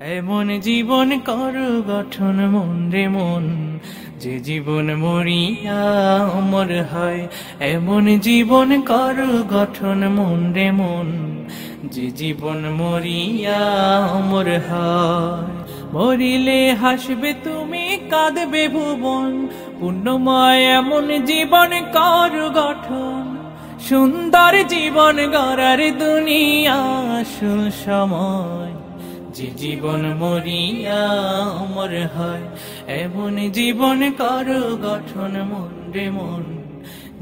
এমন জীবন কর গঠন মন রে মন। যে জীবন মরিয়া অমর হয়, এমন জীবন কর গঠন মন রে মন। যে জীবন মরিয়া অমর হয়, মরিলে হাসবে তুমি, কাঁদবে ভুবন। পুণ্যময় এমন জীবন কর গঠন, সুন্দর জীবন গড়ার দুনিয়া আসল সময়। যে জীবন মরিয়া অমর হয়, এমন জীবন কর গঠন মন রে মন।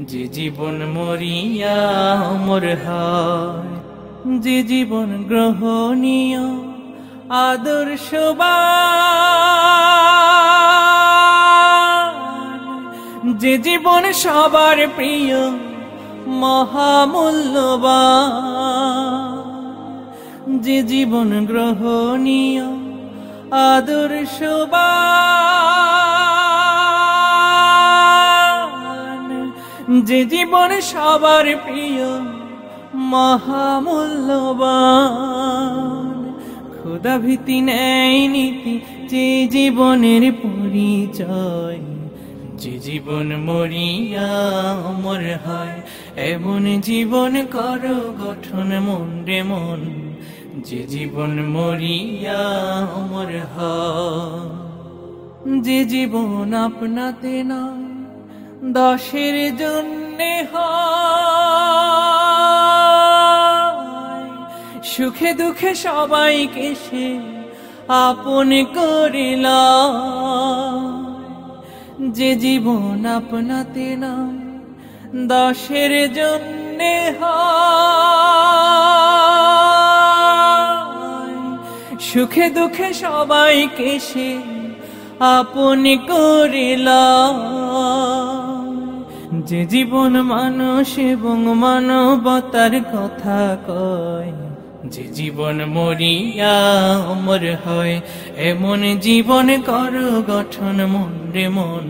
যে জীবন মরিয়া অমর হয়, যে জীবন গ্রহণীয় আদর্শবান যে জীবন সবার প্রিয়, মহামূল্যবান। যে জীবন গ্রহণীয় আদর্শবান যে জীবন সবার প্রিয়, মহামূল্যবান। ক্ষুদা ভীতি নেই নীতি, যে জীবনের পরিচয়। যে জীবন মরিয়া অমর হয়, এমন জীবন কর গঠন মন রে মন। যে জীবন মরিয়া অমর যে জীবন আপনাতে নয় দশের জন্যে সুখে দুঃখে সবাইকে সে আপন করিলা যে জীবন আপনাতে নয় দশের জন্যে হয়। সুখে দুঃখে সবাইকে সে আপন করিলা যে জীবন মানুষ এবং মানবতার কথা কয়, যে জীবন মরিয়া অমর হয়, এমন জীবন কর গঠন মন রে মন।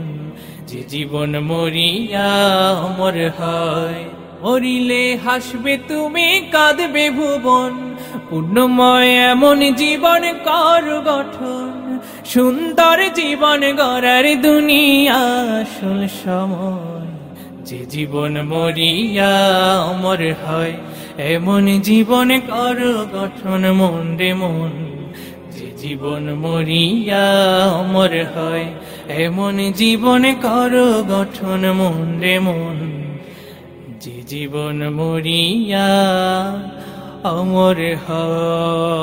যে জীবন মরিয়া অমর হয়, মরিলে হাসবে তুমি, কাঁদবে ভুবন। পূর্ণময় এমন জীবন কর গঠন, সুন্দর জীবন গড়ার দুনিয়া আসল সময়। যে জীবন মরিয়া অমর হয়, এমন জীবন কর গঠন মন রে মন। যে জীবন মরিয়া অমর হয়, এমন জীবন কর গঠন মন রে মন। যে জীবন মরিয়া অমর হয়